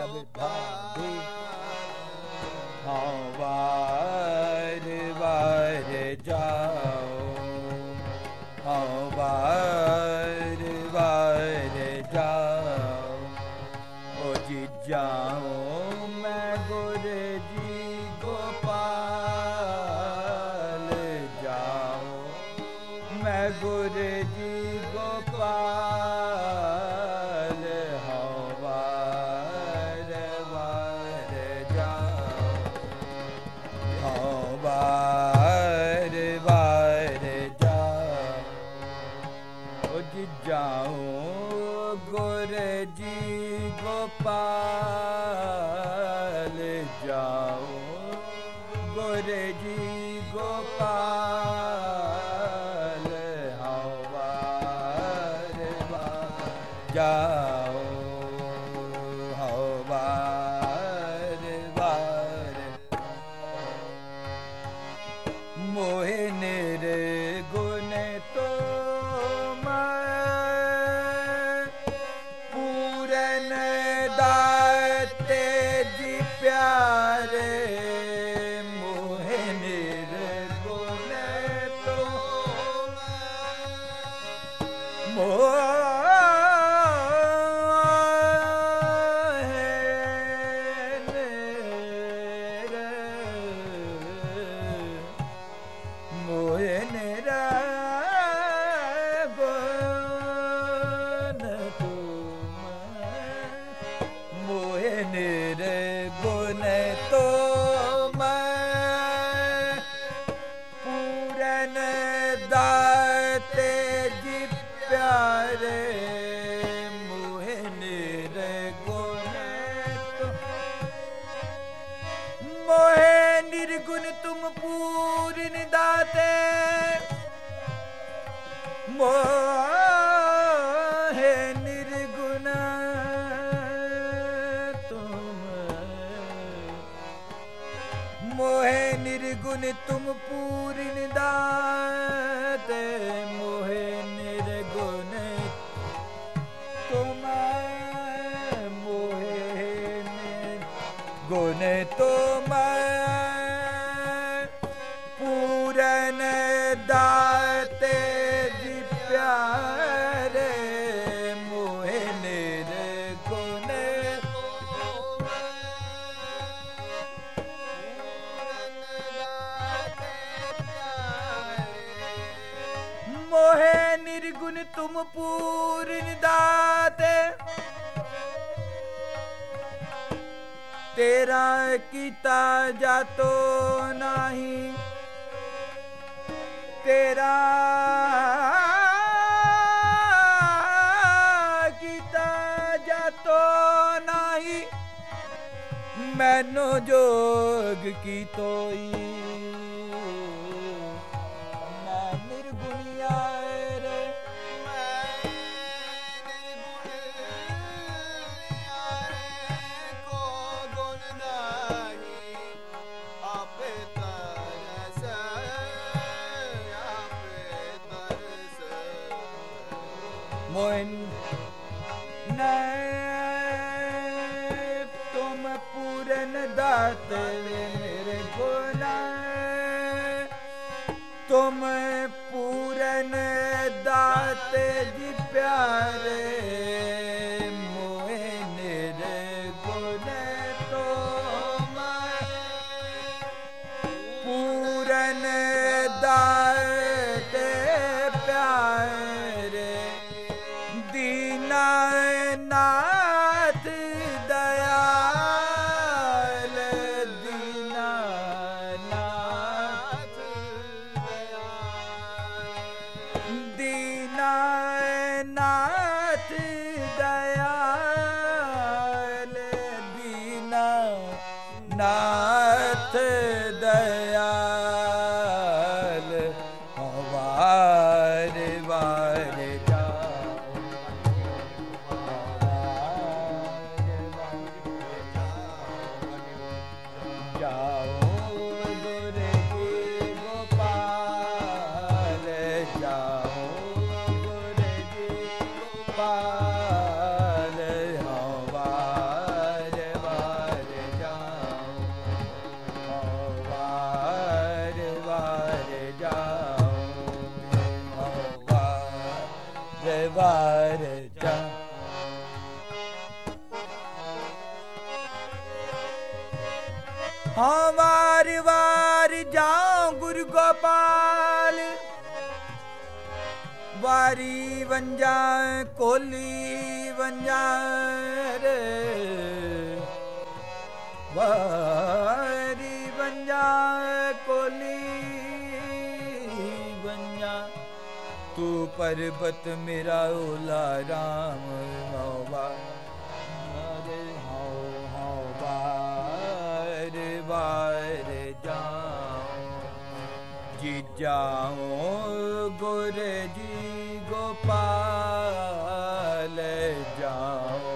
everybody. Oh, wow. ਮੋਹੇ ਨਿਰਗੁਣ ਤੁਮ। ਨਿਰਗੁਣ ਤੁਮ ਪੂਰਨ ਦਾਤ। ਨਿਰਗੁਣ ਤੁਮ ਮੋਹੇ ਨਿਰਗੁਣ ਤੁਮ। ਪੂਰਨ ਕੀਤਾ ਜਾਤੋ ਨਹੀਂ। ਤੇਰਾ ਕੀਤਾ ਜਾਤੋ ਨਹੀਂ। ਮੈਨੂੰ ਜੋਗ ਕੀ ਹੀ Moin. ਨੈ ਤੁਮ ਪੂਰਨ ਦਾਤ ਮੇਰੇ ਕੋਲਾ ਹਾਂ, ਵਾਰ ਵਾਰ ਜਾ ਗੁਰੂ ਗੋਪਾਲ। ਵਾਰੀ ਵੰਜਾ, ਕੋਲੀ ਵੰਜਾ ਰੇ। ਵਾਰੀ ਵੰਜਾ, ਕੋਲੀ ਵੰਜਾ। ਤੂੰ ਪਰਬਤ ਮੇਰਾ ਓਲਾ ਰਾਮ ਹਵਾ ਜਾਉ ਗੁਰ ਜੀ ਗੋਪਾਲ, ਜਾਉ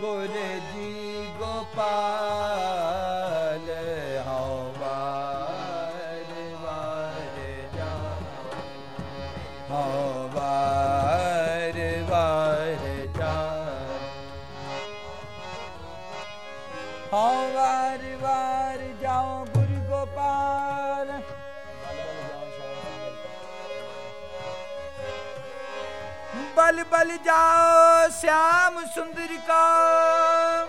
ਗੁਰ ਜੀ ਗੋਪਾਲ, ਹਉ ਬਾਰ ਬਾਰ ਜਾਉ, ਹਉ ਬਾਰ ਜਾਉ, ਹਉ ਵਾਰ ਵਾਰ ਜਾਉ ਬਲ ਬਲ ਜਾਓ ਸ਼ਾਮ ਸੁੰਦਰ ਕਾ।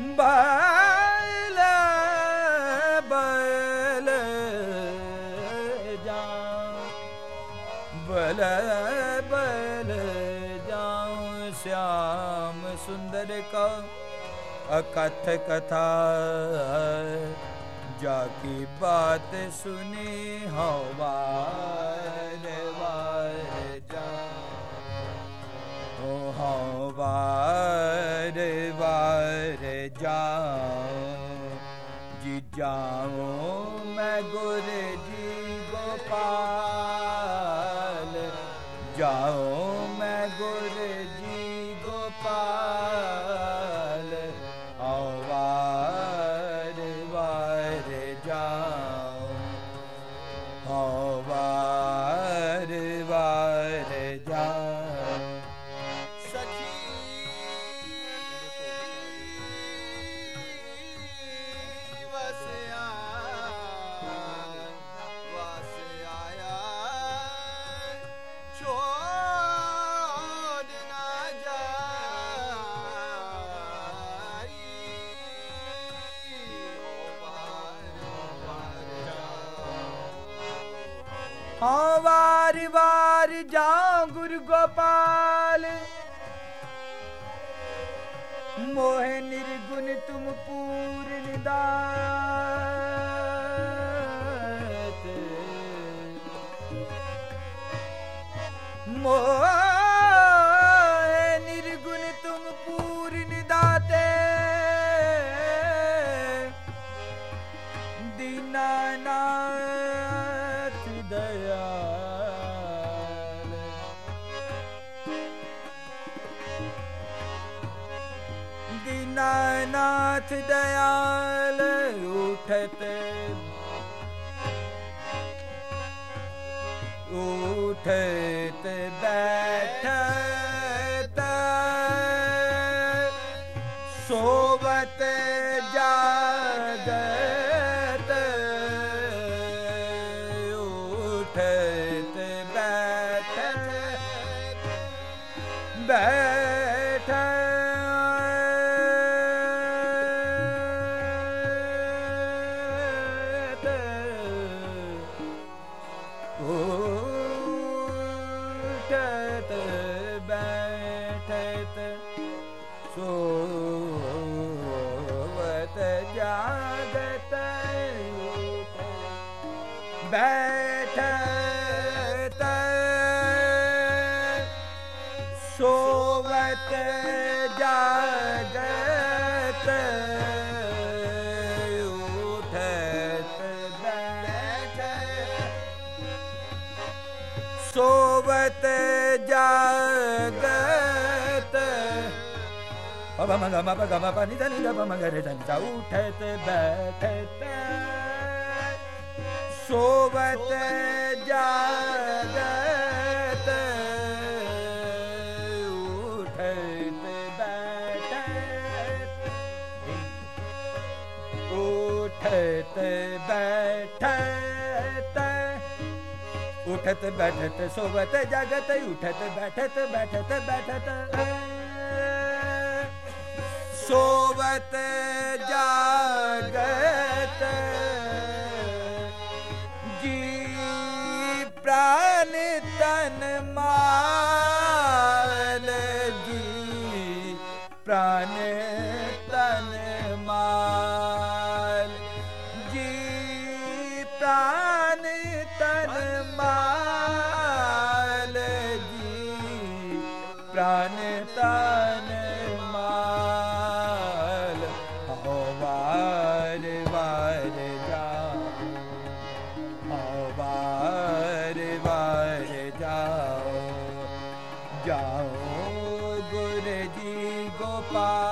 ਬਲ ਬਲ ਜਾ। ਬਲ ਬਲ ਜਾਓ ਸ਼ਾਮ ਸੁੰਦਰ ਕਾ। ਅਕਥ ਕਥਾ ਜਾ ਕੀ ਬਾਤ ਸੁਨੀ ਹਵਾ ਹਵਾਰ ਵਾਰ ਜਾ। ਜੀ ਜਾਉ ਮੈਂ ਗੁਰ ਹਾਂ, ਵਾਰ ਵਾਰ ਜਾ ਗੁਰ ਗੋਪਾਲ। ਮੋਹਿ ਨਿਰਗੁਣ ਤੁਮ ਪੂਰਨ ਦਾਤ। ਮੋਹਿ ਨਿਰਗੁਣ ਤੁਮ ਪੂਰਨ ਦਾਤੇ। ਦੀਨਾਨਾਥ ਦੀਨਾਨਾਥ ਦਇਆਲ ਉਠਤ ਉਠਤ ਬੈਠਤ ਸੋਵਤ ਜਾਗਤ। ਉਠਤ ਬੈਠਤ ਬੈਠ। ਬੈਠਤ ਸੋਵਤ ਜਾਗਤ ਉਠਤ ਬੈਠਤ ਸੋਵਤ ਜਾਗਤ ਪਬ ਮਗ ਮਪ ਗ ਮਪ ਨਿਦ ਨਿਦ ਪ ਮਗ ਰੇ ਨੀ ਤਾ ਉਠਤ ਬੈਠਤ ਸੋਬਤ ਜਾਗਤ ਉਠਤ ਬੈਠਤ ਉਠਤ ਬੈਠਤ ਉਠਤ ਬੈਠਤ ਸੋਵਤ ਜਾਗਤ, ਉਠਤ ਬੈਠਤ ਬੈਠਤ ਬੈਠਤ। ਸੋਬਤ ਜਾਗਤ तन माल ਜਾਓ ਗੁਰ ਜੀ ਗੋਪਾਲ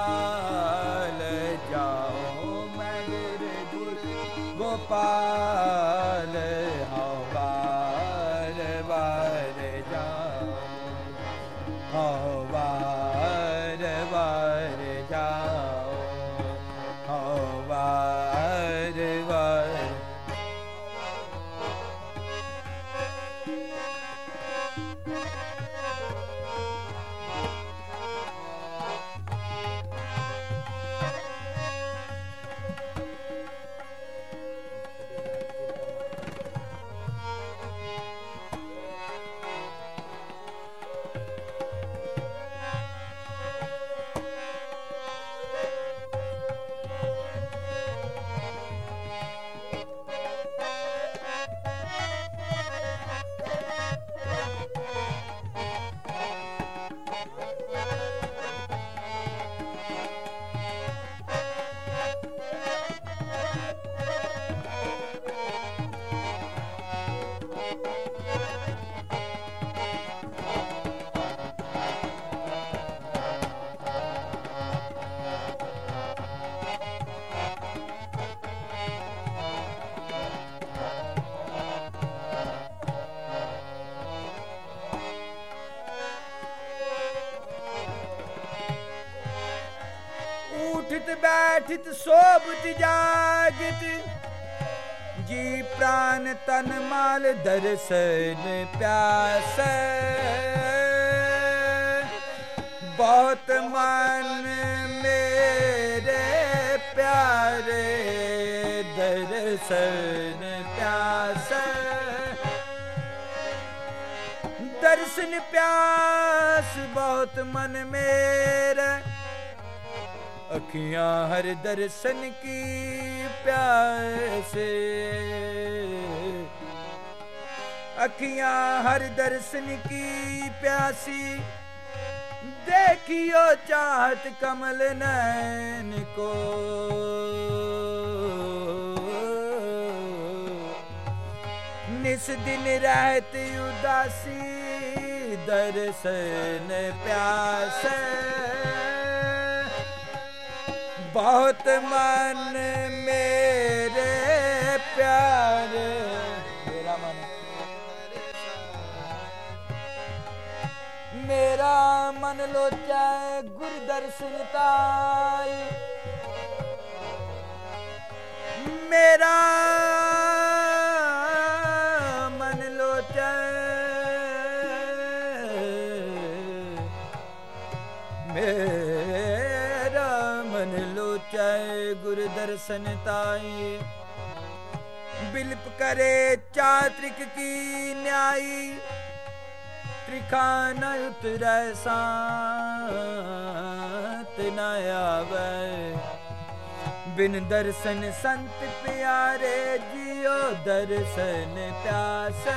ਉਠਤ ਬੈਠਤ ਸੋਭਤ ਜਾਗਤ। ਜੀ ਪ੍ਰਾਨ ਤਨ ਮਾਲ ਦਰਸਨ ਪਿਆਸ। ਬਹੁਤ ਮਨ ਮੇਰੇ ਪਿਆਰੇ ਦਰਸਨ ਪਿਆਸ। ਦਰਸਨ ਪਿਆਸ ਬਹੁਤ ਮਨ ਮੇਰੇ। अखियां हर दर्शन की प्यासे अखियां हर दर्शन की प्यासी देखियो चाहत कमल नैन को निस दिन रहत उदासी दर्शन प्यास ਬਹੁਤ ਮਨ ਮੇਰੇ ਪਿਆਰ। ਮੇਰਾ ਮਨ। ਮੇਰਾ ਮਨ ਲੋਚੈ ਗੁਰ ਦਰਸ਼ਨ ਤਾਈ। ਮੇਰਾ ਗੁਰ ਦਰਸ਼ਨ ਤਾਈ। ਬਿਲਪ ਕਰੇ ਚਾਤ੍ਰਿਕ ਕੀ ਨਿਆਈ। ਤ੍ਰਿਖਾ ਨ ਉਤਰੈ ਸਾਤ ਨ ਆਵੈ। ਬਿਨ ਦਰਸ਼ਨ ਸੰਤ ਪਿਆਰੇ ਜਿਉ ਦਰਸ਼ਨ ਪਿਆਸ।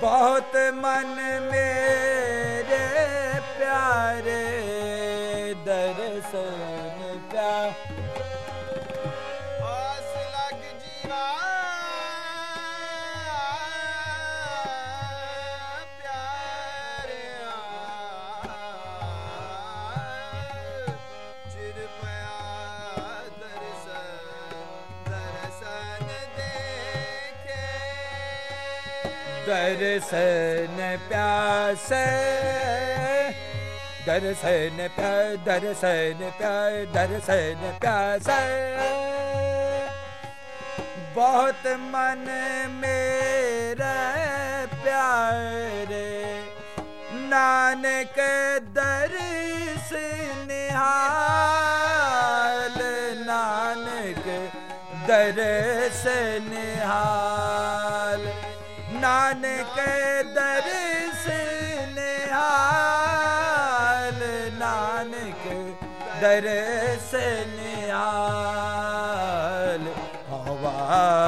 ਬਹੁਤ ਮਨ ਮੇਰੇ ਪਿਆਰੇ। ਸਰਨ ਪਿਆ ਆਸ ਲੱਗ ਜੀਵਾ ਦਰਸਨ ਪਿਆਸੇ दर्शन प्याय दर्शन प्याय दर्शन प्यास बहुत मन मेरा प्यारे नानक दर्श निहाल नानक दर्श निहाल नानक दर्श निहाल ਨਾਨਕ ਦਰਸ ਨਿਹਾਲ ਹਵਾਰ ਵਾਰ